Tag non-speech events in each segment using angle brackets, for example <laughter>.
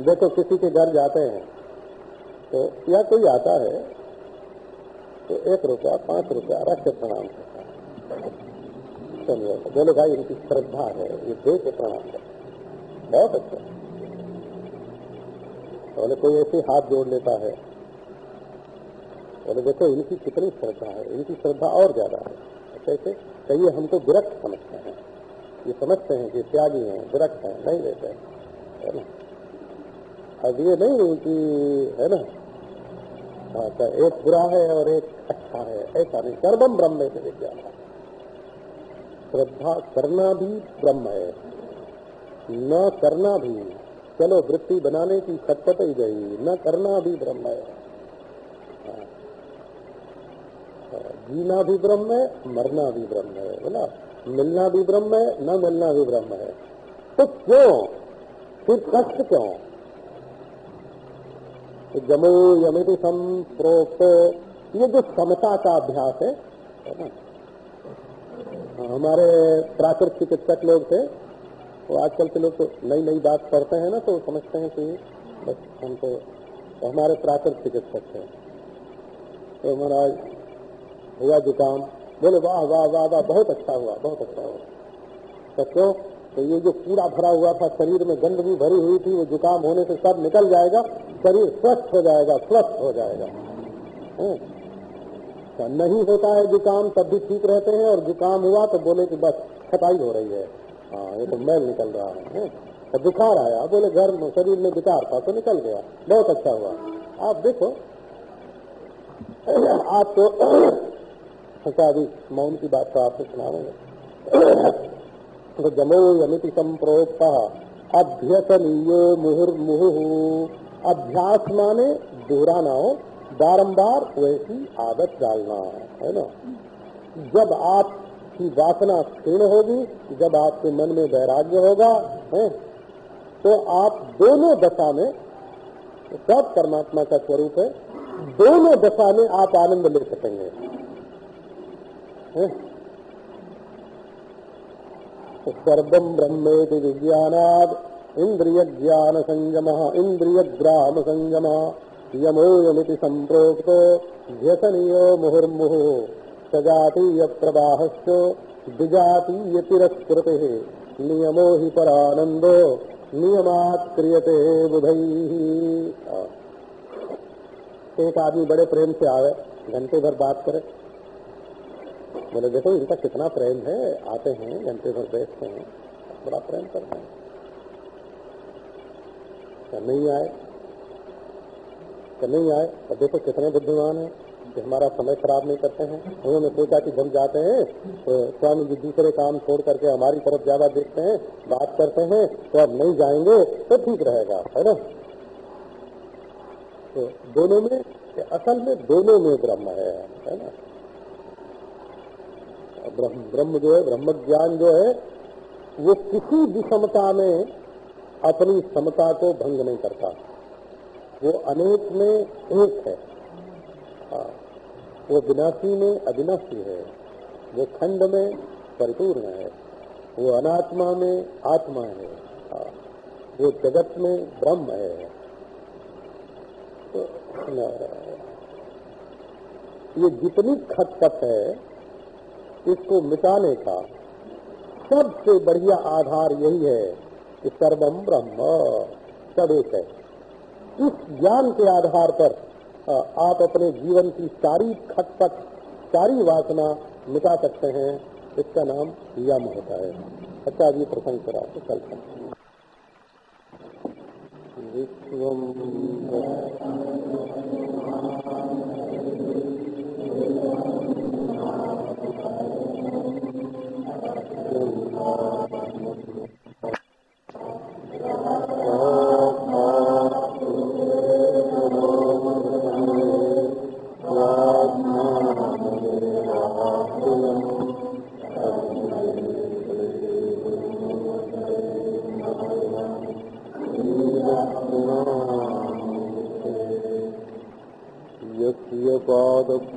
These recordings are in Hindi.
देखो किसी के घर जाते हैं। तो या कोई आता है तो एक रुपया, पाँच रुपया रख के प्रणाम करता है। बोले, भाई, इनकी श्रद्धा है, ये दे के प्रणाम करता बहुत अच्छा। बोले, कोई ऐसे हाथ जोड़ लेता है? बोले, देखो, इनकी कितनी श्रद्धा है, इनकी श्रद्धा और ज़्यादा है। कैसे कहिए हमको विरक्त समझते हैं। ये समझते हैं कि त्यागी हैं, विरक्त हैं, नहीं लेते है ना? अब ये नहीं कि है ना? हाँ तो एक बुरा है और एक अच्छा है। ऐसा नहीं, सर्वम ब्रह्म से विज्ञान श्रद्धा करना भी ब्रह्म है। न करना भी, चलो वृत्ति बनाने की खटपट ही गई। न करना भी ब्रह्म है। हाँ। जीना भी ब्रह्म है, मरना भी ब्रह्म है बोला मिलना भी ब्रह्म है, न मिलना भी ब्रह्म है। तो क्यों? फिर कष्ट क्यों? जमो यमिति संप्रोक्त। ये जो समता का अभ्यास है ना हमारे प्राकृत चिकित्सक लोग थे तो आजकल के लोग तो नई नई बात करते हैं ना तो समझते हैं कि बस हम तो, हमारे प्राकृत चिकित्सक थे तो महाराज हुआ जुकाम बोले वाह वाह वाह वाह बहुत अच्छा हुआ बहुत अच्छा हुआ। तो क्यों? तो ये जो कूड़ा भरा हुआ था, शरीर में गंद भी भरी हुई थी, वो जुकाम होने से सब निकल जाएगा, शरीर स्वस्थ हो जाएगा, स्वस्थ हो जाएगा। तो नहीं होता है जुकाम, तब भी ठीक रहते हैं, और जुकाम हुआ तो बोले कि बस खटाई हो रही है। हाँ ये तो मैल निकल रहा है तो बुखार आया, बोले घर में, शरीर में बुखार था तो निकल गया। बहुत अच्छा हुआ। आप देखो। आप तो <coughs> अच्छा मौन की बात तो आपसे सुनावेंगे तो जमो यमिति संप्रोक्ता अभ्यसनीयो मुहुर्मुहु। अभ्यास माने दोहराना हो बारम्बार वैसी आदत डालना है ना? जब आपकी वासना क्षीण होगी, जब आपके मन में वैराग्य होगा, है? तो आप दोनों दशा में, सब परमात्मा का स्वरूप है, दोनों दशा में आप आनंद ले सकेंगे। सर्वम ब्रह्मेति विज्ञानाद इंद्रिय ज्ञान संयम इंद्रिय ग्राम संयम यमो यमिति संप्रोक्तो व्यसनीयो मुहुर्मुहु। सजातीय प्रवाहश्च विजातीय तिरस्कृति नियमो ही परानंदो नियमात क्रियते बुधई एक आदमी बड़े प्रेम से आवे घंटे भर बात करे। बोले देखो, इनका कितना प्रेम है। आते हैं, घंटे भर बैठते हैं। बड़ा प्रेम करते हैं। नहीं आए? नहीं आए? और देखो, कितने बुद्धिमान है कि हमारा समय खराब नहीं करते हैं। उन्होंने सोचा कि जब जाते हैं तो स्वामी जी दूसरे काम छोड़ करके हमारी तरफ़ ज़्यादा देखते हैं, बात करते हैं तो अब नहीं जाएँगे तो ठीक रहेगा, है ना? तो दोनों में, असल में दोनों में ब्रह्म है है ना? ब्रह्म जो है ब्रह्म ज्ञान जो है, वो किसी विषमता में अपनी समता को भंग नहीं करता। वो अनेक में एक है। हाँ वो विनाशी में अविनाशी है। वो खंड में परिपूर्ण है। वो अनात्मा में आत्मा है। हाँ वो जगत में ब्रह्म है। तो ये जितनी खटपट है इसको मिटाने का सबसे बढ़िया आधार यही है कि सर्वम ब्रह्म सब एक है। इस ज्ञान के आधार पर आप अपने जीवन की सारी खटपट, सारी वासना मिटा सकते हैं। इसका नाम यम होता है। अच्छा ये प्रसंग करा तो कल विश्व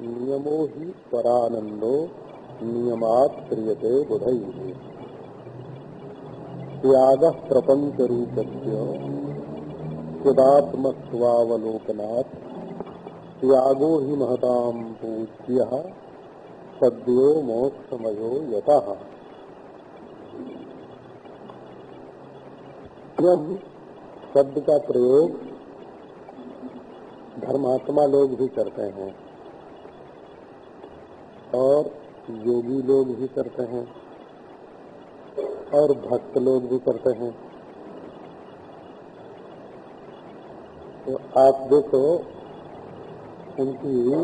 नियमो ही परानंदो नियमात क्रियते बुध। त्याग प्रपंच रूप सदात्मस्वावलोकनात् त्यागो ही महताम पूज्य, सद्यो मोक्षमयो यता। शब्द का प्रयोग धर्मात्मा लोग भी करते हैं। और योगी लोग भी करते हैं और भक्त लोग भी करते हैं। तो आप देखो, उनकी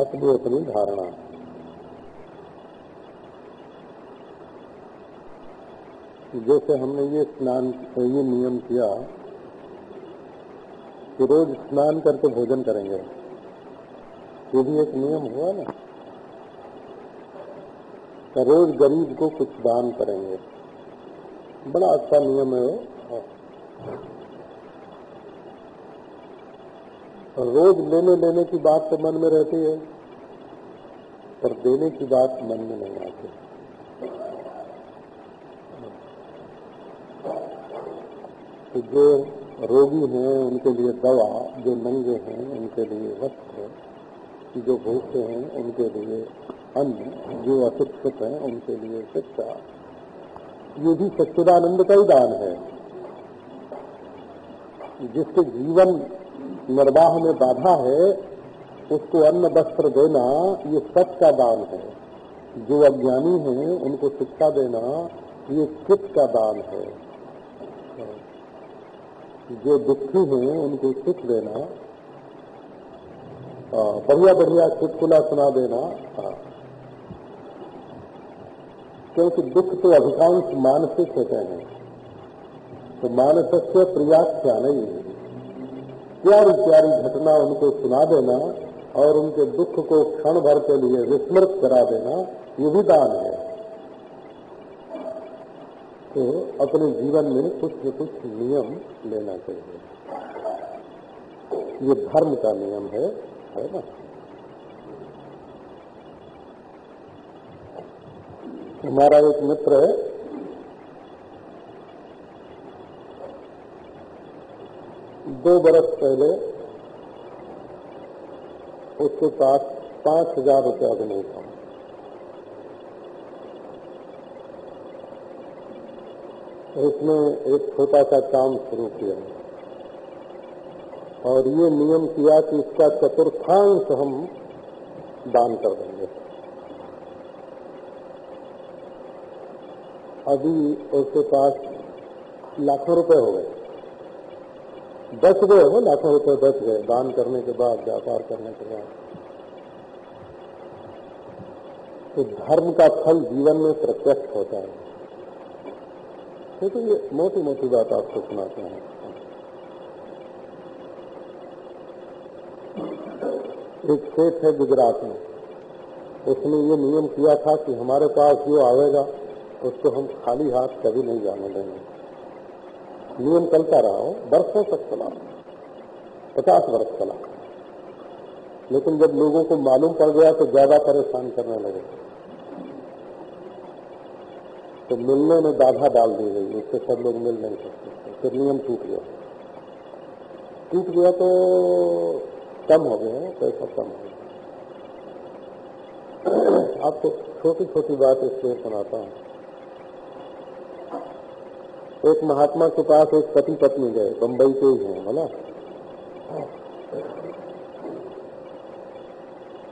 अपनी अपनी धारणा। जैसे हमने ये स्नान, ये नियम किया कि रोज स्नान करके भोजन करेंगे। ये भी एक नियम हुआ ना रोज गरीब को कुछ दान करेंगे। बड़ा अच्छा नियम है रोज लेने लेने की बात तो मन में रहती है, पर देने की बात मन में नहीं आती। तो जो रोगी हैं, उनके लिए दवा, जो नंगे हैं, उनके लिए वस्त्र जो भूखे हैं, उनके लिए अन्न जो अशिक्षित हैं, उनके लिए शिक्षा। ये भी सच्चिदानंद का ही दान है। जिसके जीवन निर्वाह में बाधा है, उसको अन्न, वस्त्र देना, ये सच का दान है। जो अज्ञानी हैं, उनको शिक्षा देना, ये चित्त का दान है। जो दुखी हैं, उनको सुख देना बढ़िया बढ़िया चुटकुला सुना देना। क्योंकि दुख तो अधिकांश मानसिक होते हैं। तो मानस से प्रियाख्या नहीं प्यारी प्यारी घटना उनको सुना देना और उनके दुख को क्षण भर के लिए विस्मृत करा देना, ये भी दान है। तो अपने जीवन में कुछ न कुछ नियम लेना चाहिए। ये धर्म का नियम है। है ना हमारा एक मित्र है। दो बरस पहले उसके पास पाँच हज़ार रुपया भी नहीं था। उसने एक छोटा सा काम शुरू किया। और ये नियम किया कि इसका चतुर्थांश हम दान कर देंगे। अभी उसके पास लाखों रुपए हो गए। बच गए हो, लाखों रुपए बच गए। दान करने के बाद, व्यापार करने के बाद। तो धर्म का फल जीवन में प्रत्यक्ष होता है। तो ये मोटी मोटी बात आपको सुनाते हैं। एक सेठ है गुजरात में। उसने ये नियम किया था कि हमारे पास जो आएगा, उसको हम खाली हाथ कभी नहीं जाने देंगे। नियम चलता रहा हो वर्षों तक चला। पचास वर्ष चला। लेकिन जब लोगों को मालूम पड़ गया तो ज़्यादा परेशान करने लगे। तो मिलने में बाधा डाल दी गई, उससे सब लोग मिल नहीं सकते। फिर नियम टूट गया। टूट गया तो कम हो गया पैसा कम हो गया आपको छोटी छोटी बात इसलिए सुनाता हूँ। एक महात्मा के पास एक पति पत्नी गए बम्बई के ही हैं, है ना?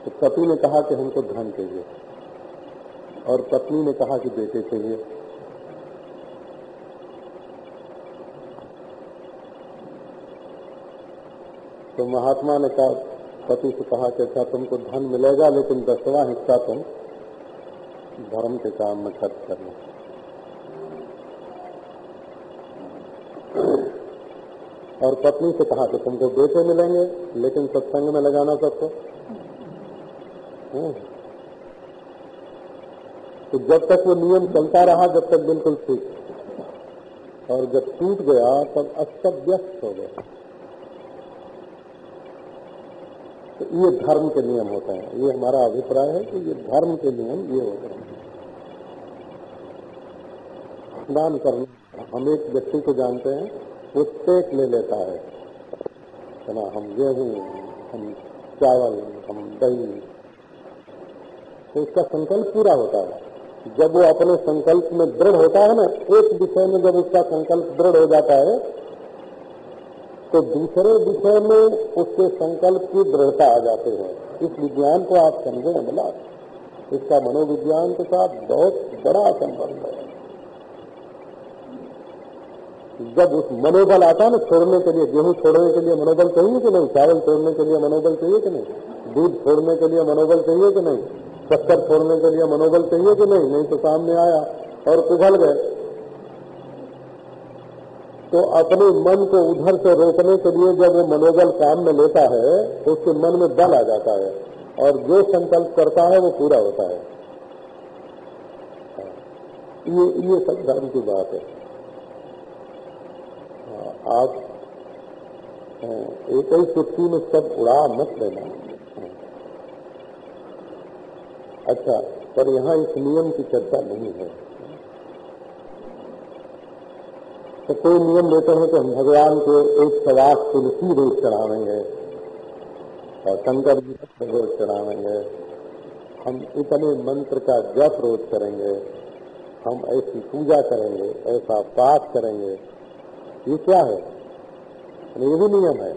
तो पति ने कहा कि हमको धन चाहिए, और पत्नी ने कहा कि बेटे चाहिए। तो महात्मा ने कहा, पति से कहा कि अच्छा तुमको धन मिलेगा, लेकिन दसवां हिस्सा तुम धर्म के काम में खर्च करना। और पत्नी से कहा कि तुमको बेटे मिलेंगे, लेकिन सत्संग में लगाना सबको हम्म। तो जब तक वो नियम चलता रहा, जब तक बिल्कुल ठीक। और जब टूट गया, तब अस्त व्यस्त हो गया। तो ये धर्म के नियम होते हैं। ये हमारा अभिप्राय है कि ये धर्म के नियम ये होते हैं। स्नान करना, हम एक व्यक्ति को जानते हैं, वो टेक ले लेता है। ना हम गेहूँ, हम चावल, हम दही। तो उसका संकल्प पूरा होता है। जब वो अपने संकल्प में दृढ़ होता है ना, एक विषय में जब उसका संकल्प दृढ़ हो जाता है तो दूसरे विषय में उसके संकल्प की दृढ़ता आ जाते हैं। इस विज्ञान को आप समझे बोला इसका मनोविज्ञान के साथ बहुत बड़ा संबंध है। जब उस मनोबल आता है ना छोड़ने के लिए, गेहूँ छोड़ने के लिए मनोबल चाहिए कि नहीं? चावल छोड़ने के लिए मनोबल चाहिए कि नहीं? दूध छोड़ने के लिए मनोबल चाहिए कि नहीं? शक्कर छोड़ने के लिए मनोबल चाहिए कि नहीं? नहीं तो सामने आया और पिघल गए। तो अपने मन को उधर से रोकने के लिए जब वो मनोबल काम में लेता है तो उसके मन में बल आ जाता है और जो संकल्प करता है, वो पूरा होता है। ये ये सब धर्म की बात है। आप एक ही चुटकी में सब उड़ा मत लेना। अच्छा पर यहाँ इस नियम की चर्चा नहीं है। तो कोई नियम लेते हैं कि हम भगवान को एक सवास तुलसी रोज चढ़ावेंगे और शंकर जी रोज चढ़ावेंगे। हम इतने मंत्र का जप रोज करेंगे, हम ऐसी पूजा करेंगे, ऐसा पाठ करेंगे। ये क्या है? ये भी नियम है।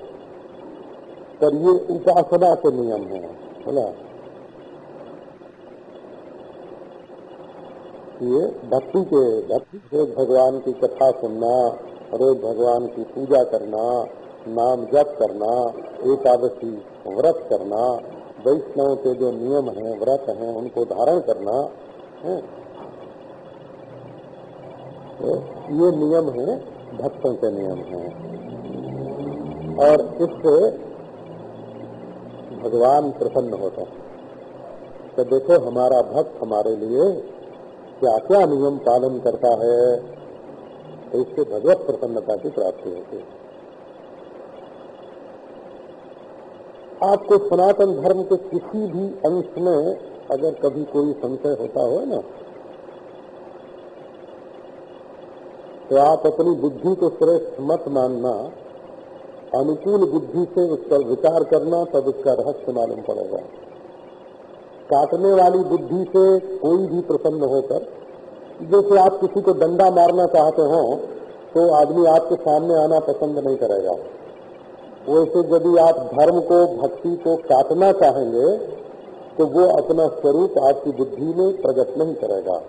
पर ये उपासना के नियम है बोला ये भक्ति के भक्ति रोज भगवान की कथा सुनना रोज भगवान की पूजा करना, नाम जप करना, एकादशी व्रत करना, वैष्णव के जो नियम हैं, व्रत हैं, उनको धारण करना, है? तो ये नियम है, भक्तों के नियम हैं। और इससे भगवान प्रसन्न होता है। तो देखो, हमारा भक्त हमारे लिए क्या क्या नियम पालन करता है? तो इससे भगवत प्रसन्नता की प्राप्ति होती है। आपको सनातन धर्म के किसी भी अंश में अगर कभी कोई संशय होता हो ना तो आप अपनी बुद्धि को श्रेष्ठ मत मानना, अनुकूल बुद्धि से उस पर विचार करना, तब उसका रहस्य मालूम पड़ेगा। काटने वाली बुद्धि से कोई भी प्रसन्न होकर, जैसे आप किसी को डंडा मारना चाहते हो तो आदमी आपके सामने आना पसंद नहीं करेगा। वैसे यदि आप धर्म को, भक्ति को काटना चाहेंगे तो वो अपना स्वरूप आपकी बुद्धि में प्रकट नहीं करेगा।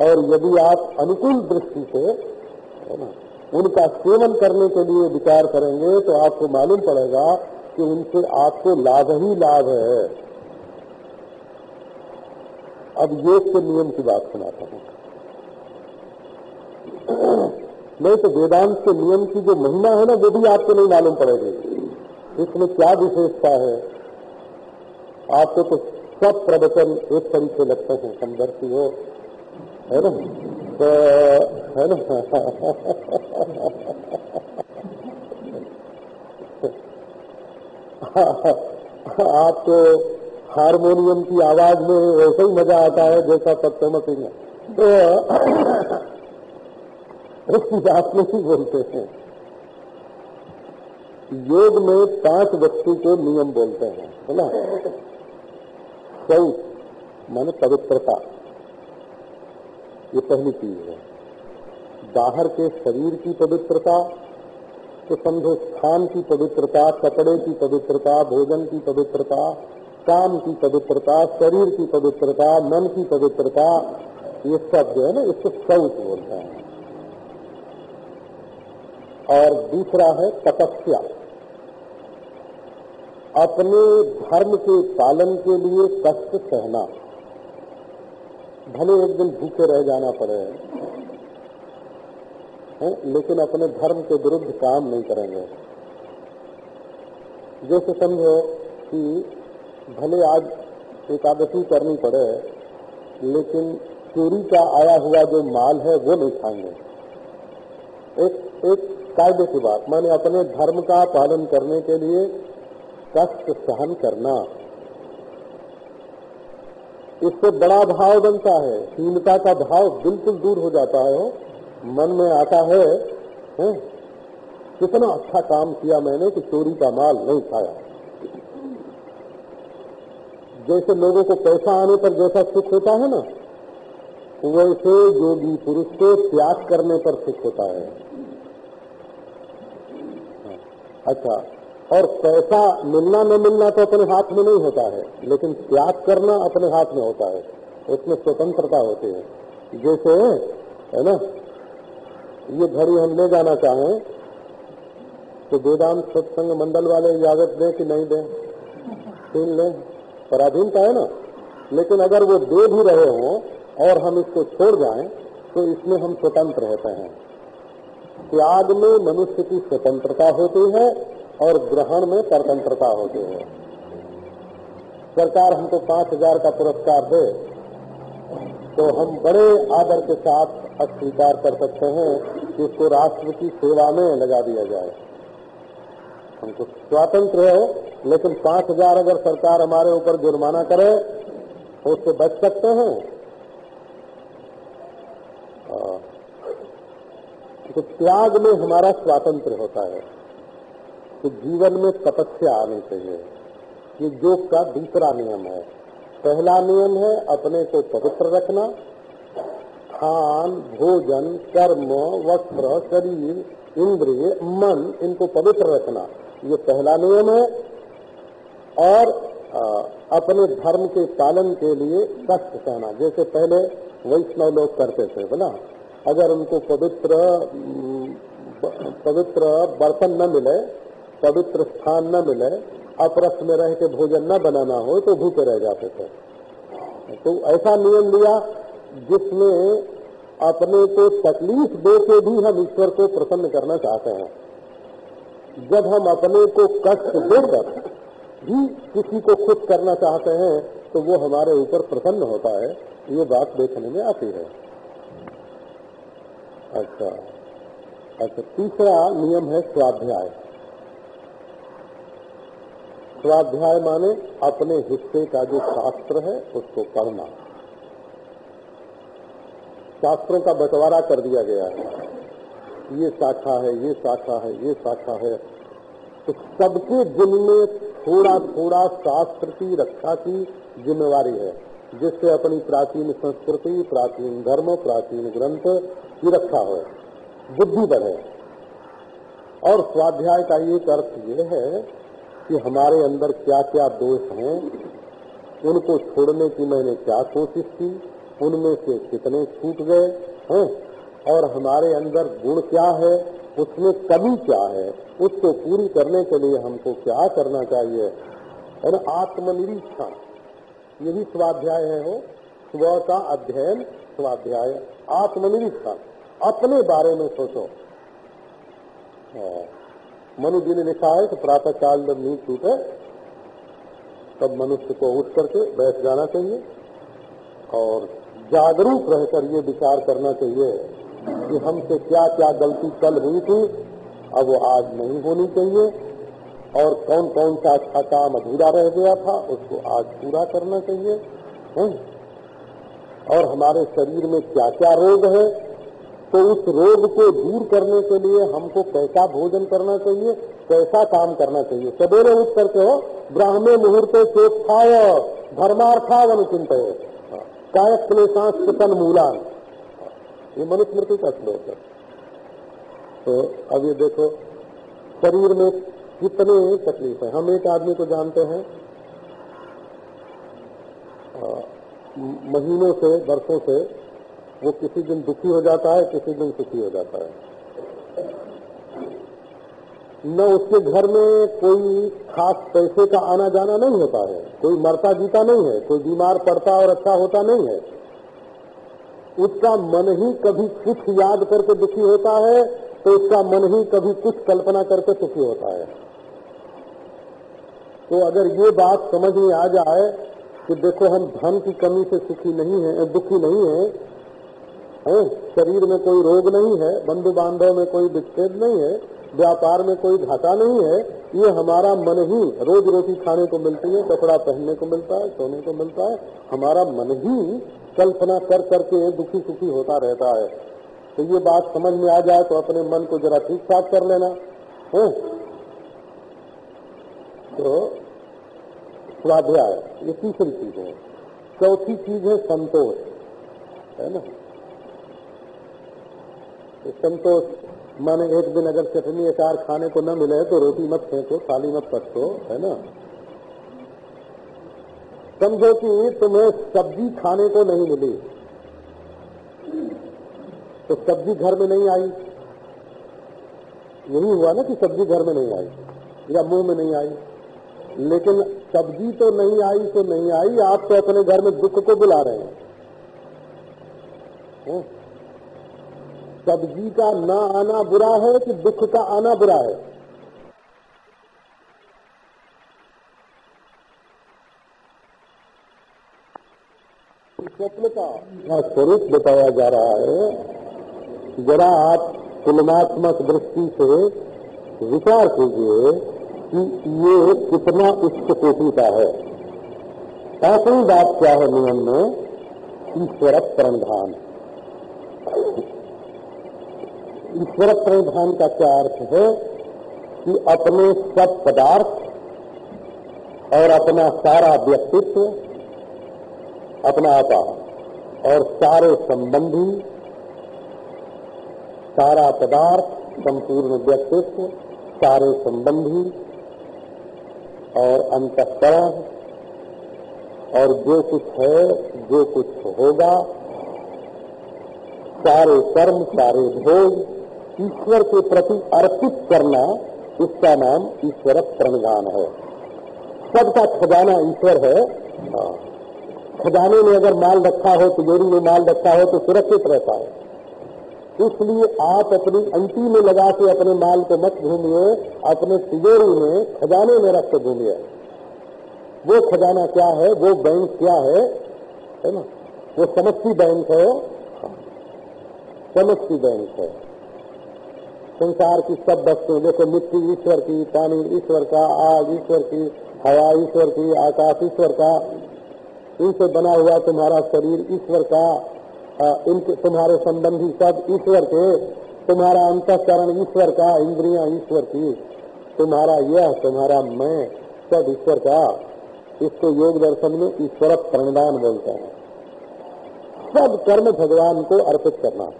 और यदि आप अनुकूल दृष्टि से, है ना, उनका सेवन करने के लिए विचार करेंगे तो आपको मालूम पड़ेगा कि उनसे आपको लाभ ही लाभ है। अब योग के नियम की बात सुनाता हूँ। नहीं तो वेदांत के नियम की जो महिमा है ना, वो भी आपको नहीं मालूम पड़ेगी। इसमें क्या विशेषता है? आपको तो सब प्रवचन एक तरीके लगते हैं संदर्शी हो। है ना? तो है ना? <laughs> आपको हारमोनियम की आवाज़ में वैसे ही मज़ा आता है, जैसा सत्यमती में तो उसकी बात नहीं बोलते हैं। योग में पाँच व्यक्ति के नियम बोलते हैं, है ना? शौच माने पवित्रता। ये पहली चीज़ है। बाहर के शरीर की पवित्रता तो समझो स्थान की पवित्रता, कपड़े की पवित्रता, भोजन की पवित्रता काम की पवित्रता, शरीर की पवित्रता, मन की पवित्रता, ये सब जो है ना, इसको शौच बोलते हैं। और दूसरा है तपस्या। अपने धर्म के पालन के लिए कष्ट सहना। भले एक दिन भूखे रह जाना पड़े, है, लेकिन अपने धर्म के विरुद्ध काम नहीं करेंगे। जैसे समझो कि भले आज एकादशी करनी पड़े लेकिन चोरी का आया हुआ जो माल है वो नहीं खाएँगे। एक एक कायदे की बात मैंने अपने धर्म का पालन करने के लिए कष्ट सहन करना। इससे बड़ा भाव बनता है हीनता का भाव बिल्कुल दूर हो जाता है। मन में आता है, है कितना अच्छा काम किया मैंने कि चोरी का माल नहीं खाया। जैसे लोगों को पैसा आने पर जैसा सुख होता है ना वैसे योगी पुरुष को त्याग करने पर सुख होता है। अच्छा और पैसा मिलना न मिलना तो अपने हाथ में नहीं होता है, लेकिन त्याग करना अपने हाथ में होता है, उसमें स्वतंत्रता होती है। जैसे, है ना, ये घड़ी हम ले जाना चाहें तो वेदांत सत्संग मंडल वाले इजाज़त दें कि नहीं दें? छीन लें? पराधीनता है ना? लेकिन अगर वो दे भी रहे हों और हम इसको छोड़ जाएँ तो इसमें हम स्वतंत्र होते हैं। त्याग में मनुष्य की स्वतंत्रता होती है और ग्रहण में स्वतंत्रता होती है। सरकार हमको पाँच हज़ार का पुरस्कार दे तो हम बड़े आदर के साथ अस्वीकार कर सकते हैं कि इसको राष्ट्र की सेवा में लगा दिया जाए। हमको। स्वातंत्र है, लेकिन पाँच हज़ार अगर सरकार हमारे ऊपर जुर्माना करे तो उससे बच सकते हैं। तो त्याग में हमारा स्वातंत्र होता है तो जीवन में तपस्या आनी चाहिए ये योग का दूसरा नियम है। पहला नियम है, अपने को पवित्र रखना। खान, भोजन, कर्म, वस्त्र, शरीर, इंद्रिय, मन, इनको पवित्र रखना। ये पहला नियम है। और अपने धर्म के पालन के लिए कष्ट सहना जैसे पहले वैष्णव लोग करते थे बोला अगर उनको पवित्र पवित्र बर्तन न मिले, पवित्र स्थान न मिले, अपरस में रह के भोजन न बनाना हो तो भूखे रह जाते थे। तो ऐसा नियम लिया जिसमें अपने को तकलीफ़ दे के भी हम ईश्वर को प्रसन्न करना चाहते हैं। जब हम अपने को कष्ट देकर भी किसी को खुश करना चाहते हैं तो वो हमारे ऊपर प्रसन्न होता है। ये बात देखने में आती है। अच्छा। अच्छा तीसरा नियम है स्वाध्याय। स्वाध्याय माने अपने हिस्से का जो शास्त्र है, उसको पढ़ना। शास्त्रों का बंटवारा कर दिया गया है। ये शाखा है, ये शाखा है, ये शाखा है। तो सबके दिल में थोड़ा थोड़ा शास्त्र की रक्षा की जिम्मेवारी है, जिससे अपनी प्राचीन संस्कृति, प्राचीन धर्म, प्राचीन ग्रंथ की रक्षा हो। बुद्धि बढ़े और स्वाध्याय का एक अर्थ ये है कि हमारे अंदर क्या क्या दोष हैं, उनको छोड़ने की मैंने क्या कोशिश की, उनमें से कितने छूट गए हैं? और हमारे अंदर गुण क्या है, उसमें कमी क्या है, उसको पूरी करने के लिए हमको क्या करना चाहिए? ना आत्मनिरीक्षण। यही स्वाध्याय है हो स्व का अध्ययन स्वाध्याय। आत्मनिरीक्षण। अपने बारे में सोचो। हाँ। मनु जी ने लिखा है कि प्रातः काल जब नींद टूटे, तब मनुष्य को उठ करके बैठ जाना चाहिए। और जागरूक रहकर ये विचार करना चाहिए कि हमसे क्या क्या गलती कल हुई थी, अब वो आज नहीं होनी चाहिए। और कौन कौन सा अच्छा काम अधूरा रह गया था, उसको आज पूरा करना चाहिए। है? और हमारे शरीर में क्या क्या रोग है तो उस रोग को दूर करने के लिए हमको कैसा भोजन करना चाहिए, कैसा काम करना चाहिए? सवेरे उठ करके हो ब्राह्मे मुहूर्त चोत्थाय धर्मार्थावन चिंत कायक क्लेशांतन मूलान। ये मनुस्मृति का श्लोक है। तो अब ये देखो, शरीर में कितने तकलीफ़ है। हम एक आदमी को जानते हैं महीनों से वर्षों से, वो किसी दिन दुखी हो जाता है, किसी दिन सुखी हो जाता है। न उसके घर में कोई खास पैसे का आना जाना नहीं होता है। कोई मरता जीता नहीं है। कोई बीमार पड़ता और अच्छा होता नहीं है। उसका मन ही कभी कुछ याद करके दुखी होता है तो उसका मन ही कभी कुछ कल्पना करके सुखी होता है। तो अगर ये बात समझ में आ जाए कि देखो, हम धन की कमी से सुखी नहीं है दुखी नहीं है शरीर में कोई रोग नहीं है बंधु बांधव में कोई विच्छेद नहीं है व्यापार में कोई घाटा नहीं है, ये हमारा मन ही रोज रोटी खाने को मिलती है, कपड़ा पहनने को मिलता है, सोने को मिलता है, हमारा मन ही कल्पना कर करके दुखी सुखी होता रहता है। तो ये बात समझ में आ जाए तो अपने मन को जरा ठीक ठाक कर लेना। है। तो स्वाध्याय, ये तीसरी चीज़ है। चौथी चीज़ है संतोष, है ना? संतोष माने एक दिन अगर चटनी, अचार खाने को न मिले तो रोटी मत फेंको, थाली मत पटको, है ना? समझो कि तुम्हें सब्ज़ी खाने को नहीं मिली। तो सब्ज़ी घर में नहीं आई। यही हुआ ना कि सब्ज़ी घर में नहीं आई, या मुँह में नहीं आई। लेकिन सब्ज़ी तो नहीं आई तो नहीं आई, आप तो अपने घर में दुख को बुला रहे हैं। सब्ज़ी का ना आना बुरा है कि दुख का आना बुरा है? स्वप्न का स्वरूप बताया जा रहा है? जरा आप तुलनात्मक दृष्टि से विचार कीजिए कि ये कितना उच्च कोटि का है। ऐसी बात क्या है नियम में? ईश्वर प्रणधान। ईश्वर प्रणधान का क्या अर्थ है कि अपने सब पदार्थ और अपना सारा व्यक्तित्व, अपना आपा और सारे संबंधी, सारा पदार्थ, संपूर्ण व्यक्तित्व, सारे संबंधी और अंतकरण और जो कुछ है, जो कुछ होगा, सारे कर्म, सारे भोग ईश्वर के प्रति अर्पित करना इसका नाम ईश्वर प्रणगान है। सबका खजाना ईश्वर है। हाँ। खजाने में अगर माल रखा हो, तिजोरी में माल रखा हो तो सुरक्षित रहता है। इसलिए आप अपनी अंटी में लगा के अपने माल को मत घूमिए, अपने तिजोरी में खजाने में रख के घूमिए। वो खजाना क्या है? वो बैंक क्या है? है ना? वो समस्ती बैंक है। हाँ। समस्ती बैंक है। संसार की सब वस्तुएँ जैसे मिट्टी ईश्वर की पानी ईश्वर का, आग ईश्वर की, हवा ईश्वर की, आकाश ईश्वर का, इनसे बना हुआ तुम्हारा शरीर ईश्वर का इनके, तुम्हारे संबंधी सब ईश्वर के, तुम्हारा अंतकरण ईश्वर का, इंद्रियाँ ईश्वर की। तुम्हारा यह, तुम्हारा मैं, सब ईश्वर का। इसको योग दर्शन में ईश्वर प्रणदान बोलते हैं। सब कर्म भगवान को अर्पित करना।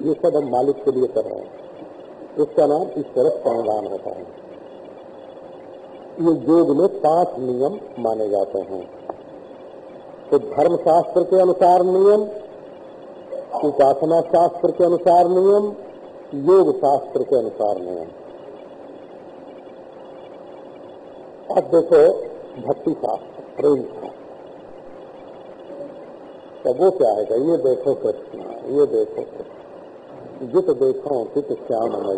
ये सब हम मालिक के लिए कर रहे हैं। इसका नाम ईश्वर संविधान होता है। ये योग में पाँच नियम माने जाते हैं। तो धर्म शास्त्र के अनुसार नियम उपासना शास्त्र के अनुसार नियम योग शास्त्र के अनुसार नियम। अब देखो भक्ति शास्त्र प्रेम शास्त्र तो वो क्या है? ये देखो कृष्ण, ये देखो कृष्ण। जित देखो चित श्याम है,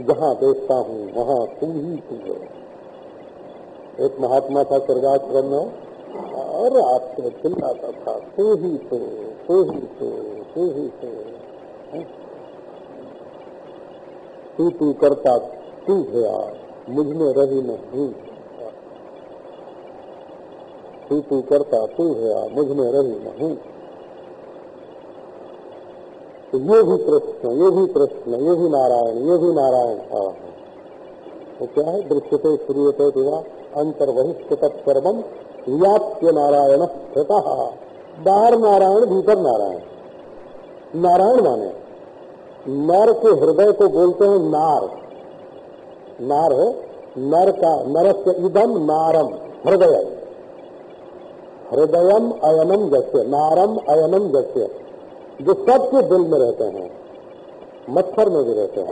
जहाँ देखता हूँ, वहाँ तू ही तू है। एक महात्मा था स्वर्गाश्रम में, और आपसे चिल्लाता था तू ही तो तू ही तो तू ही तो तू तू करता, तू गया मुझमें रही नहीं तू तू करता, तू है मुझमें रही नहीं। तो ये भी कृष्ण ये भी कृष्ण ये भी नारायण, ये भी नारायण हाँ तो क्या है? दृश्यते सूर्यते दिवा अंतर वहिष्ठ तत्सर्वम व्याप्य नारायण स्थित। बाहर नारायण, भीतर नारायण। नारायण माने, नर के हृदय को बोलते हैं नार। नार है, नर का, नर से इदम नारम हृदय। हृदयम अयनम जस्य, नारम अयनम जस्य, जो सबके दिल में रहते हैं मच्छर में भी रहते हैं।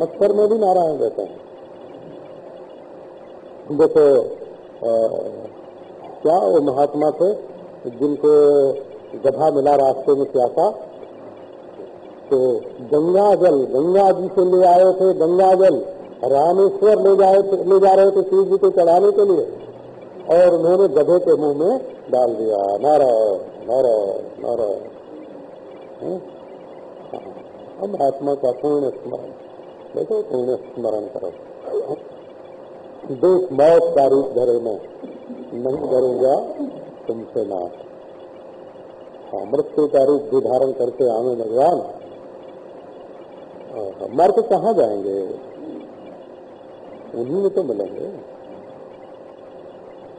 मच्छर में भी नारायण रहते हैं। जैसे क्या वो महात्मा थे जिनको गधा मिला रास्ते में क्या था तो गंगा जल गंगा जी से ले आए थे गंगा जल रामेश्वर ले जाए, ले जा रहे थे शिव जी को चढ़ाने के लिए। और उन्होंने गधे के मुँह में डाल दिया। नारायण नारायण नारायण। हम आत्मा का पूर्ण स्मरण। देखो पूर्ण स्मरण करो। देख मौत का रूप धरे में। नहीं धरेगा तुमसे नाथ हाँ, मृत्यु का रूप भी धारण करके आने भगवान मर के कहाँ जाएँगे? उन्हीं में तो मिलेंगे।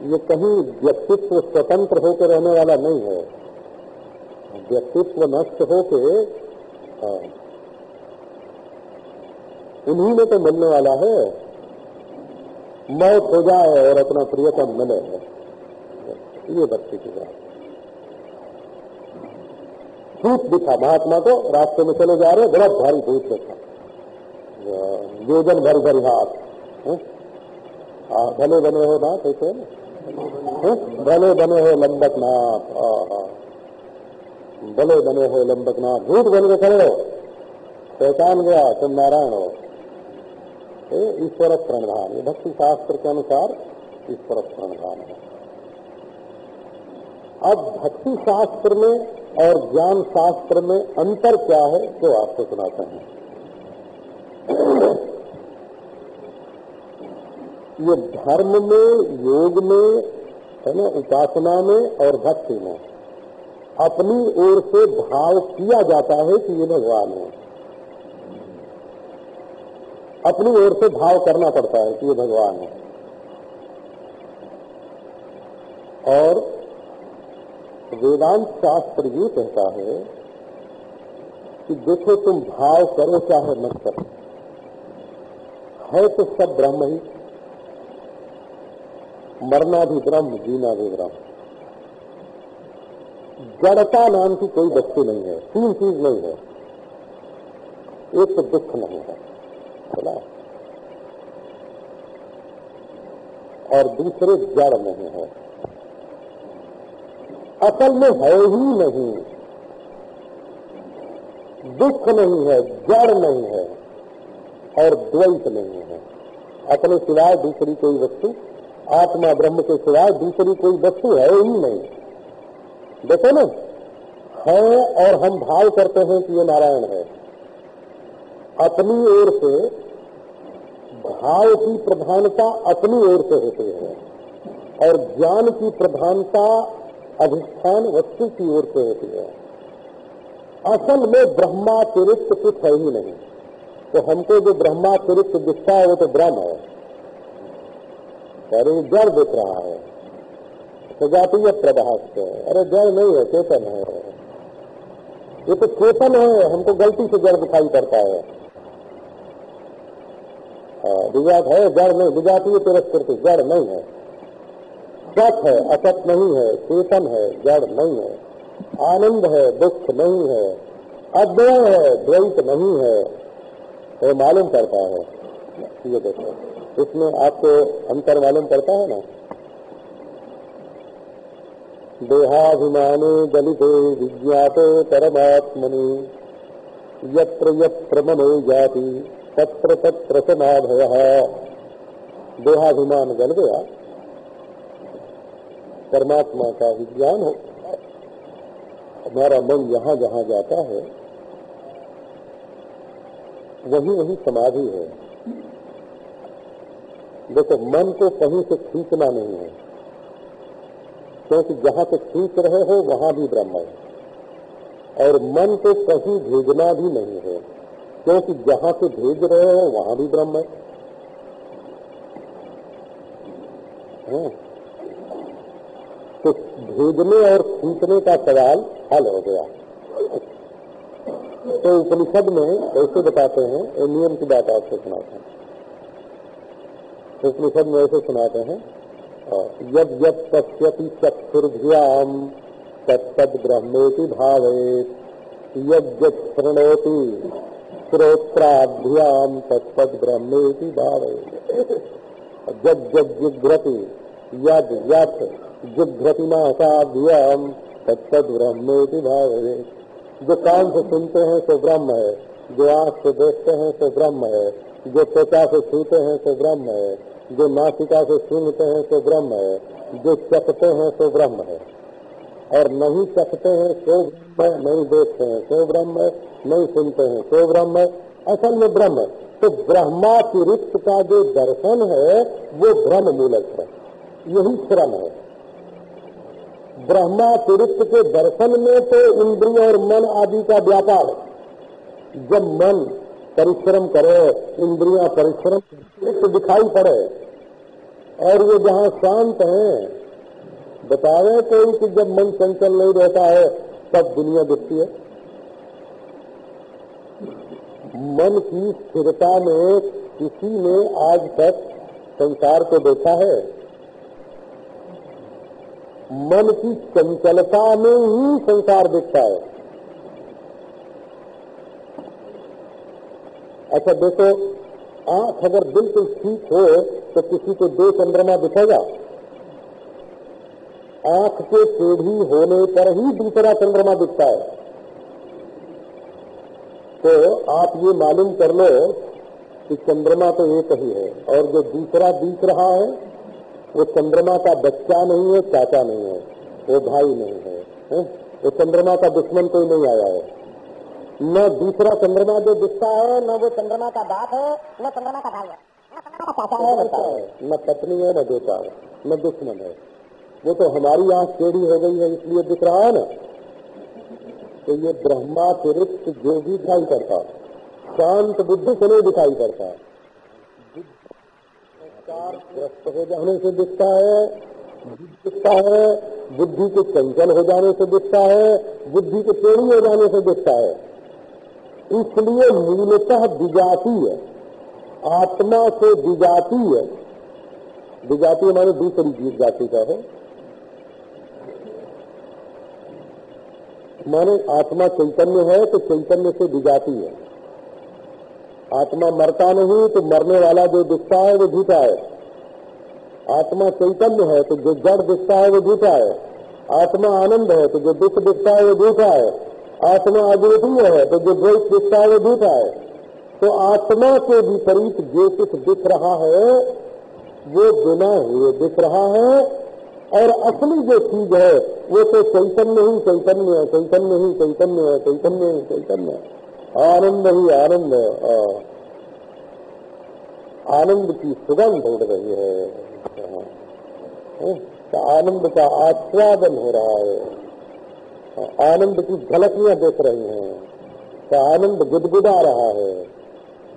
ये कहीं व्यक्तित्व स्वतंत्र होकर रहने वाला नहीं है। व्यक्तित्व नष्ट होके हाँ, उन्हीं में तो मिलने वाला है। मौत हो जाए और अपना प्रियतम मिले। है ये भक्ति की बात। भूत दिखा महात्मा को रास्ते में चले जा रहे बड़ा भारी भूत दिखा योजन भर भर हाथ। भले बने हो बात ऐसे ना। भले बने हो लंबक नाथ भले बने हो लंबक नाथ भूत बन के खड़े हो। पहचान गया, तुम नारायण हो। ईश्वर प्रणधान ये भक्ति शास्त्र के अनुसार ईश्वर प्रणधान है। अब भक्ति शास्त्र में और ज्ञान शास्त्र में अंतर क्या है तो आपको सुनाते हैं। ये धर्म में, योग में, है ना, उपासना में और भक्ति में। अपनी ओर से भाव किया जाता है कि ये भगवान है। अपनी ओर से भाव करना पड़ता है कि ये भगवान है। और वेदांत शास्त्र ये कहता है कि देखो तुम भाव करो चाहे मत करो। है तो सब ब्रह्म ही। मरना भी ब्रह्म जीना भी ब्रह्म जड़ता नाम की कोई वस्तु नहीं है, तीन चीज़ नहीं है। एक तो दुख नहीं है, बोला। और दूसरे जड़ नहीं है। असल में है ही नहीं। दुख नहीं है, जड़ नहीं है, और द्वैत नहीं है। अपने सिवाय दूसरी कोई वस्तु आत्मा ब्रह्म के सिवाय दूसरी कोई वस्तु है ही नहीं। देखो ना, है और हम भाव करते हैं कि ये नारायण है। अपनी ओर से भाव की प्रधानता अपनी ओर से होती है और ज्ञान की प्रधानता अधिष्ठान वस्तु की ओर से होती है। असल में ब्रह्मातिरिक्त कुछ है ही नहीं। तो हमको जो ब्रह्मातिरिक्त दिखता है, वो तो ब्रह्म है। अरे जड़ दिख रहा है। सजातीय प्रभाष है। अरे जड़ नहीं है, चेतन है। ये तो चेतन है, हमको गलती से जड़ दिखाई पड़ता है। विजात है जड़ नहीं, विजातीय तिरस्कृति जड़ नहीं है। सत है, असत नहीं है, चेतन है जड़ नहीं है। आनंद है, दुख नहीं है। अद्वय है, द्वैत नहीं है। तो मालूम करता है। ये देखो। इसमें आपको अंतर मालूम पड़ता है ना? देहाभिमाने दलिते विज्ञाते परमात्मनि, यत्र यत्र मनो जाति, तत्र तत्र समाधय। देहाभिमान गल गया। परमात्मा का विज्ञान हो। हमारा मन जहाँ जहाँ जाता है, वही वही समाधि है। देखो, मन को कहीं से खींचना नहीं है। क्योंकि जहाँ से खींच रहे हो, वहाँ भी ब्रह्म है। और मन को कहीं भेजना भी नहीं है। क्योंकि जहाँ से भेज रहे हो, वहाँ भी ब्रह्म है। हाँ। तो भेजने और खींचने का सवाल हल हो गया। तो उपनिषद में ऐसे बताते हैं नियम की बात आपसे सुनाते हैं। उपनिषद में ऐसे सुनाते हैं यद यद पश्यति चक्षुर्भ्याम तत्द ब्रह्मेति भावेत यज्ञ प्रणोति श्रोत्राभ्याम तत्पद ब्रह्मेति भाव जग जग जिघ्रति, यद यथ जिघ्रति नाशाभ्याम तत्पद ब्रह्मेति भाव जो कान से सुनते हैं तो ब्रह्म है, जो आँख से देखते हैं तो ब्रह्म है, जो त्वचा से छूते हैं तो ब्रह्म है, जो नासिका से सुनते हैं तो ब्रह्म है, जो चखते हैं तो ब्रह्म है। और नहीं चखते हैं तो ब्रह्म है, नहीं देखते हैं तो ब्रह्म है, नहीं सुनते हैं तो ब्रह्म है। असल में ब्रह्म है तो ब्रह्मातिरिक्त का जो दर्शन है, वो ब्रह्म मूलक है। यही श्रम है। ब्रह्मातिरिक्त के दर्शन में तो इंद्रिय और मन आदि का व्यापार। जब मन परिश्रम करे, इंद्रियाँ परिश्रम तो दिखाई पड़े। और वो जहाँ शांत है बतावे कोई कि जब मन चंचल नहीं रहता है, तब दुनिया दिखती है। मन की स्थिरता में किसी ने आज तक संसार को देखा है। मन की चंचलता में ही संसार दिखता है। अच्छा देखो, आँख अगर बिल्कुल ठीक हो तो किसी को दो चंद्रमा दिखेगा। आँख के टेढ़ी होने पर ही दूसरा चंद्रमा दिखता है। तो आप ये मालूम कर लो कि चंद्रमा तो एक ही है, और जो दूसरा दिख रहा है वो चंद्रमा का बच्चा नहीं है, चाचा नहीं है, वो भाई नहीं है? वो चंद्रमा का दुश्मन कोई नहीं आया है। न दूसरा चंद्रमा जो दिखता है, न वो चंद्रमा का बाप है, न चंद्रमा का भाई है। न पत्नी है, न बेटा है, न दुश्मन है। वो तो हमारी आँख टेढ़ी हो गई है, इसलिए दिख रहा है ना। तो ये ब्रह्मातिरिक्त जो भी दिखाई करता, शांत बुद्धि से नहीं दिखाई पड़ता ग्रस्त हो जाने से दिखता है दिखता है, बुद्धि के चंचल हो जाने से दिखता है, बुद्धि के टेढ़ी हो जाने से दिखता है। इसलिए मूलतः विजाती है, आत्मा से विजाती है। विजातीय हमारे दूसरी जीव जाति का है। माने आत्मा चैतन्य है तो चैतन्य से विजाती है। आत्मा मरता नहीं तो मरने वाला जो दिखता है, वो झूठा है। आत्मा चैतन्य है तो जो जड़ दिखता है, वो झूठा है। आत्मा आनंद है तो जो दुख दिखता है, वो झूठा है। आत्मा अद्वितीय है तो जो द्वैत दिखता है, वो झूठा है। तो आत्मा के विपरीत जो कुछ दिख रहा है, वो बिना हुए दिख रहा है। और असली जो चीज़ है, वो तो चैतन्य ही चैतन्य है, चैतन्य ही चैतन्य है, चैतन्य ही चैतन्य ही आनंद ही आनंद आनंद की सुगंध उड़ रही है आनंद का आस्वादन हो रहा है। आनंद की झलकियाँ देख रही हैं का आनंद गुदगुदा रहा है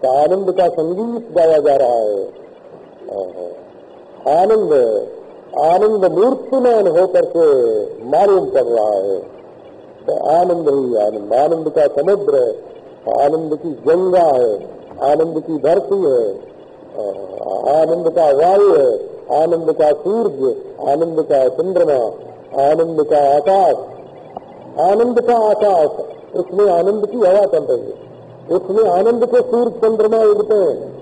का आनंद का संगीत गाया जा रहा है आनंद आनंद मूर्तिमान होकर के मालूम कर रहा है तो आनंद ही आनंद आनंद का समुद्र है आनंद की गंगा है, आनंद की धरती है आनंद का वायु है, आनंद का सूर्य, आनंद का चंद्रमा, आनंद का आकाश, आनंद का आकाश। उसमें आनंद की हवा चल रही है। उसमें आनंद के सूर्य चंद्रमा उगते हैं।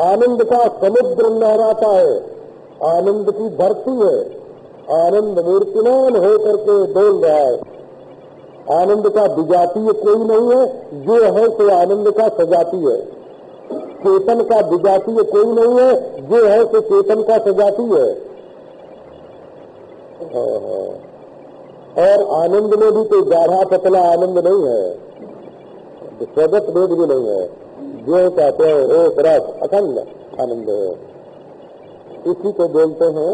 आनंद का समुद्र लहराता है। आनंद की धरती है। आनंद मूर्तिमान होकर के डोल रहा है। आनंद का विजातीय कोई नहीं है, जो है तो आनंद का सजाती है। चेतन का विजातीय कोई नहीं है, जो है तो चेतन का सजाती है। और आनंद में भी कोई गाढ़ा पतला आनंद नहीं है। स्वगत भेद भी नहीं है। जो कहते हैं एक रस अखंड आनंद है। इसी को बोलते हैं,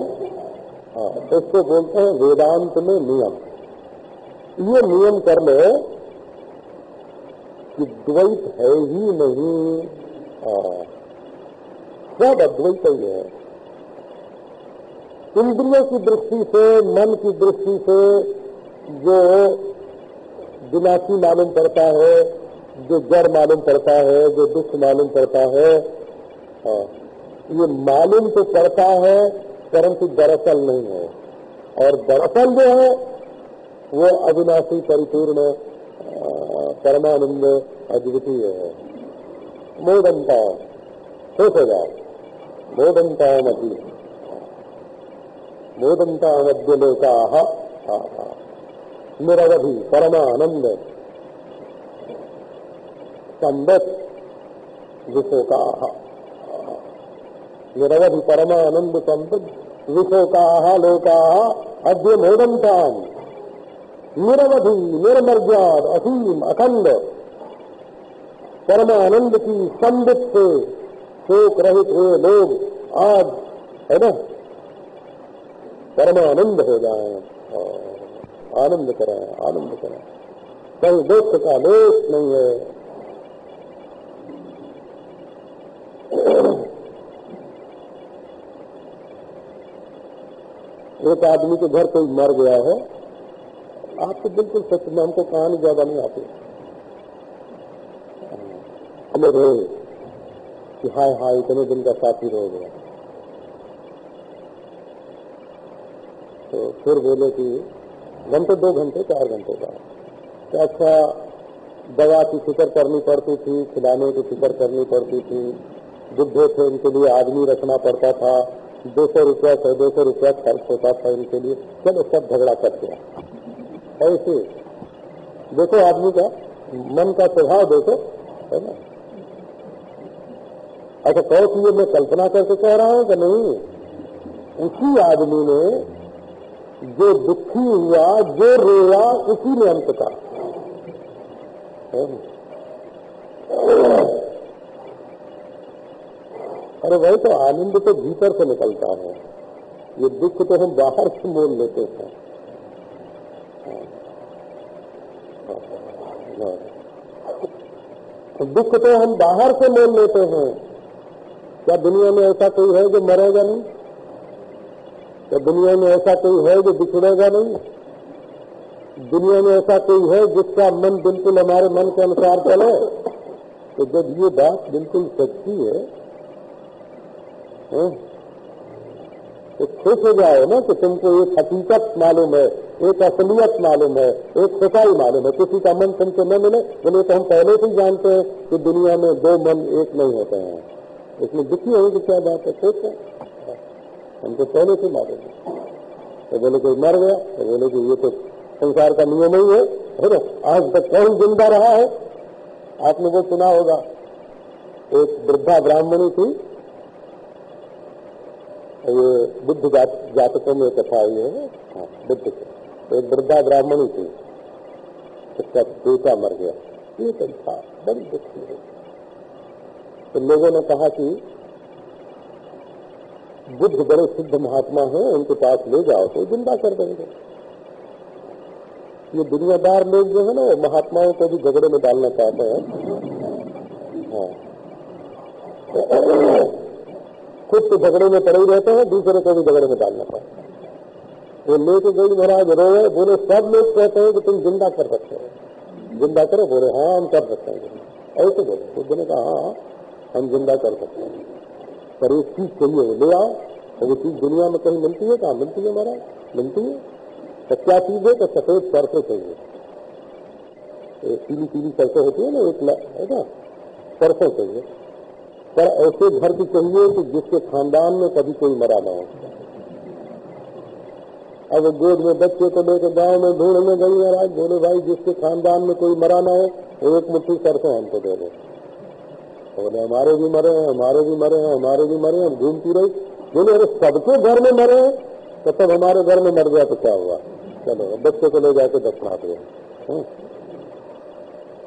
इसको बोलते हैं वेदांत में नियम। ये नियम कर ले कि द्वैत है ही नहीं। सब अद्वैत ही है। इंद्रियों की दृष्टि से, मन की दृष्टि से जो विनाशी मालूम पड़ता है, जो जड़ मालूम पड़ता है, जो दुख मालूम पड़ता है ये मालूम तो पड़ता है, परंतु दरअसल नहीं है। और दरअसल जो है वो अविनाशी परिपूर्ण परमानंद अद्वितीय है। मोदंता खुश हो जाए मोदंता मती मोदंता मध्य लोका निरवधि, परमानंद। संबत, विशोका। निरवधि, परमानंद, संबत, विशोका, लोका, अद्य मोदंताम। निरवधि, निर्मर्याद, असीम, अखंड। परमानंद की संबित से शोक रहित हुए लोग आज है ना? परमानंद हो जाए। आनंद करें आनंद करें कहीं दुख का दोष नहीं है। एक आदमी के घर कोई मर गया है। आपको बिल्कुल सच में, हमको कहानी ज़्यादा नहीं आती। हमें रोए कि हाय हाय, इतने दिन का साथी रो गया। तो फिर बोले कि, घंटे, दो घंटे, चार घंटे का तो अच्छा दवा की फ़िक्र करनी पड़ती थी, खिलाने की फ़िक्र करनी पड़ती थी। बुद्धे थे उनके लिए आदमी रखना पड़ता था। दो सौ रुपया, सौ, दो सौ रुपया खर्च होता था इनके लिए। चलो, सब झगड़ा कर दिया ऐसे देखो आदमी का, मन का स्वभाव देखो, है ना? अच्छा कहो कि ये मैं कल्पना करके कह रहा हूँ कि नहीं? उसी आदमी ने जो दुखी हुआ, जो रोया, उसी ने अंत का अरे भाई तो आनंद तो भीतर से निकलता है। ये दुख तो हम बाहर से मोल लेते हैं। दुख तो हम बाहर से मोल लेते हैं। क्या दुनिया में ऐसा कोई है जो मरेगा नहीं? क्या दुनिया में ऐसा कोई है जो बिछड़ेगा नहीं? दुनिया में ऐसा कोई है जिसका मन बिल्कुल हमारे मन के अनुसार चले? तो जब ये बात बिल्कुल सच्ची है तो खुश हो जाए ना कि तुमको एक हकीकत मालूम है, एक असलियत मालूम है, एक खुशाई मालूम है। किसी का मन तुमको न मिले, बोले तो हम पहले से जानते हैं कि दुनिया में दो मन एक नहीं होते हैं। इसमें दुखी होने की क्या बात है? खुश है हमको पहले से मालूम है। तो बोले कोई मर गया तो बोले कि ये तो संसार का नियम ही है। ना आज तक कौन ज़िंदा रहा है? आपने वो सुना होगा, एक वृद्धा ब्राह्मणी थी ये बुद्ध जात, जातकों में कथा ये है हाँ, बुद्ध के। तो एक वृद्धा ब्राह्मणी थी। उसका बेटा मर गया। ये तो था बड़ी दुखी है। तो लोगों ने कहा कि बुद्ध बड़े सिद्ध महात्मा हैं उनके पास ले जाओ तो ज़िंदा कर देंगे। ये दुनियादार लोग जो है ना महात्माओं को भी झगड़े में डालना चाहते हैं। हाँ। खुद तो झगड़े में पड़े ही रहते हैं, दूसरे को भी झगड़े में डालना पड़ता है। वो लेके गई महाराज रोए बोले, सब लोग कहते हैं कि तुम ज़िंदा कर सकते हो। ज़िंदा करो, बोले हाँ हम कर सकते हैं। ऐसे बोले बुद्ध ने कहा हाँ हम ज़िंदा कर सकते हैं। पर एक चीज़ चाहिए ले आओ तो वो चीज़ दुनिया में कहीं मिलती है, कहा मिलती है महाराज? मिलती है। तो क्या चीज़ है तो सफ़ेद सरसों चाहिए? पीली पीली सरसों होती है ना, एक है ना? सरसों चाहिए। पर ऐसे घर भी चाहिए कि जिसके खानदान में कभी कोई मरा ना हो। अब गोद में बच्चे को लेकर गाँव में ढूँढने गई महाराज बोले भाई, जिसके खानदान में कोई मरा ना हो वो एक मुट्ठी सरसों हमको दे दो। बोले, हमारे भी मरे हैं, हमारे भी मरे हैं, हमारे भी मरे हैं घूमती रही। बोले, अरे सबके घर में मरे हैं? तो सब हमारे घर में मर गया तो क्या हुआ? चलो बच्चे को ले जाके दफना दो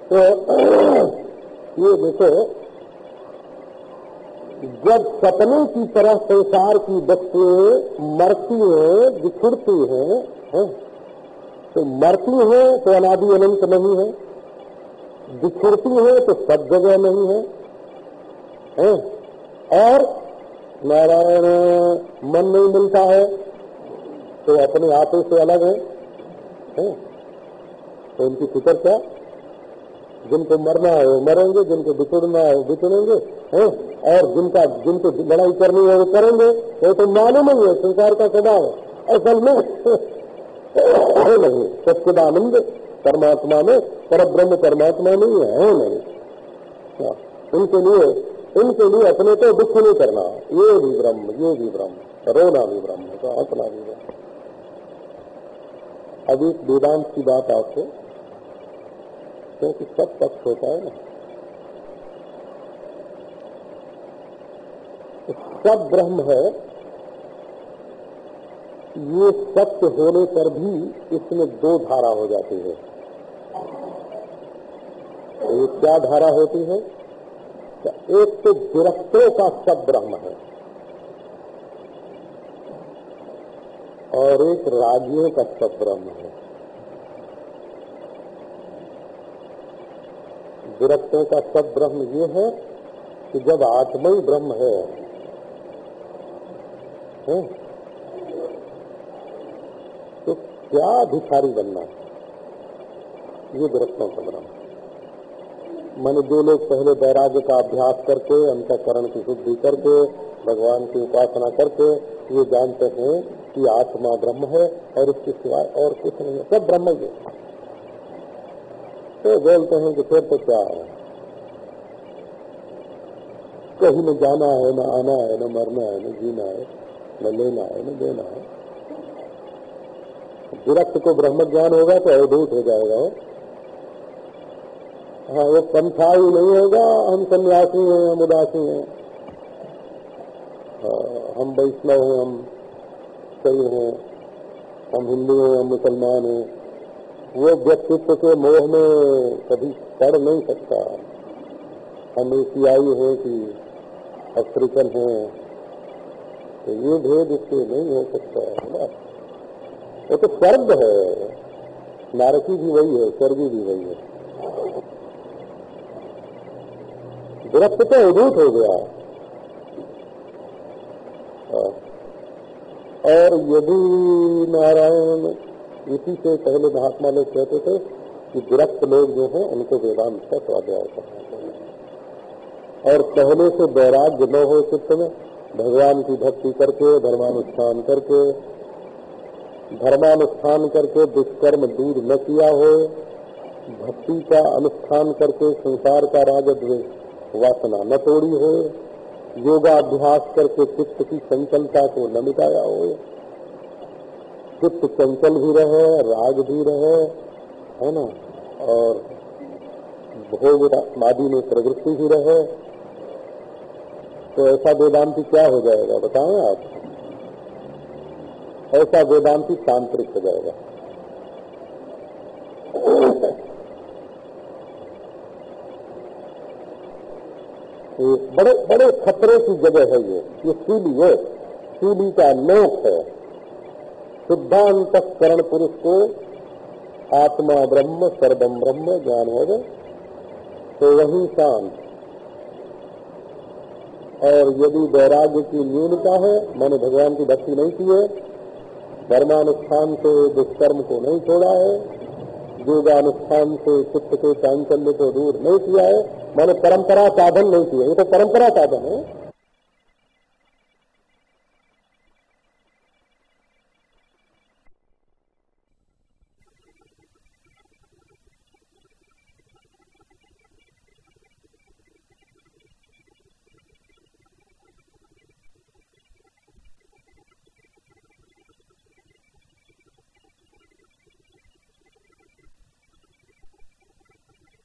तो <clears throat> ये देखो जब सपने की तरह संसार की वस्तुएँ मरती हैं बिछुड़ती हैं है? तो मरती हैं तो अनादि अनंत नहीं है बिछुड़ती है तो सब जगह नहीं है, है? और नारायण मन नहीं मिलता है तो अपने आप से अलग है, है? तो उनकी फ़िक्र क्या जिनको मरना है वो मरेंगे जिनको बिछुड़ना है वो बिछुड़ेंगे है? और जिनका जिनको लड़ाई करनी है वो करेंगे वो तो मालूम ही है संसार का स्वभाव असल में नहीं सच्चिदानंद परमात्मा में पर ब्रह्म परमात्मा नहीं है, है नहीं? हाँ, उनके लिए उनके लिए अपने को दुख नहीं करना। ये भी ब्रह्म ये भी ब्रह्म रोना भी ब्रह्म तो भी ब्रह्म। अब वेदांत की बात आपको क्योंकि सब पक्ष होता है ना। सब ब्रह्म है, ये सत्य होने पर भी इसमें दो धारा हो जाती है। ये क्या धारा होती है? एक तो विरक्तों का सब ब्रह्म है, और एक राजियों का सब ब्रह्म है। विरक्तों का सब ब्रह्म ये है कि जब आत्मा ही ब्रह्म है, है? तो क्या भिखारी बनना ये विरक्तों का ब्रह्म। मैंने जो लोग पहले वैराग्य का अभ्यास करके अंतकरण की शुद्धि करके भगवान की उपासना करके ये जानते हैं कि आत्मा ब्रह्म है और इसके सिवाय और कुछ नहीं है। सब ब्रह्म ही है। तो बोलते हैं कि फिर तो क्या है? कहीं न जाना है न आना है न मरना है न जीना है न लेना है न देना है। विरक्त को ब्रह्म ज्ञान होगा तो अवधूत हो जाएगा। हाँ वो पंथा ही नहीं होगा हम सन्यासी हैं हम उदासी हैं। हाँ, हम वैष्णव हैं हम सही हैं हम हिंदू हैं हम मुसलमान हैं। वो व्यक्तित्व के मोह में कभी पड़ नहीं सकता। हम एशियाई हैं कि अफ्रीकन हैं तो ये भेद इससे नहीं हो सकता, है ना? वो तो स्वर्ग है। नारकी भी वही है, स्वर्गी भी वही है। विरक्त तो अदूत हो गया। और यदि नारायण इसी से पहले महात्मा लोग कहते थे कि विरक्त लोग जो हैं, उनको वेदांत का स्वाध्याय करना और पहले से वैराग्य न हो चित्त में, भगवान की भक्ति करके, धर्मानुष्ठान करके धर्मानुष्ठान करके दुष्कर्म दूर न किया हो, भक्ति का अनुष्ठान करके संसार का राजद वासना न तोड़ी हो, योगाभ्यास करके चित्त की चंचलता को न मिटाया हो चित्त चंचल भी रहे, राग भी रहे, है ना? और भोग आदि में प्रवृत्ति भी रहे। तो ऐसा वेदांति क्या हो जाएगा, बताएँ आप? ऐसा वेदांति तांत्रिक हो जाएगा। बड़े बड़े खतरे की जगह है ये ये सूली है सूली का नोक है। शुद्धांतकरण पुरुष को आत्मा ब्रह्म सर्वम ब्रह्म ज्ञान हो तो वही शांत। और यदि वैराग्य की न्यूनता है, मैंने भगवान की भक्ति नहीं की है, धर्मानुष्ठान से दुष्कर्म को नहीं छोड़ा है, योगानुष्ठान से चित्त के चांचल्य को दूर नहीं किया है, मैंने परंपरा साधन नहीं किया, ये तो परंपरा साधन है।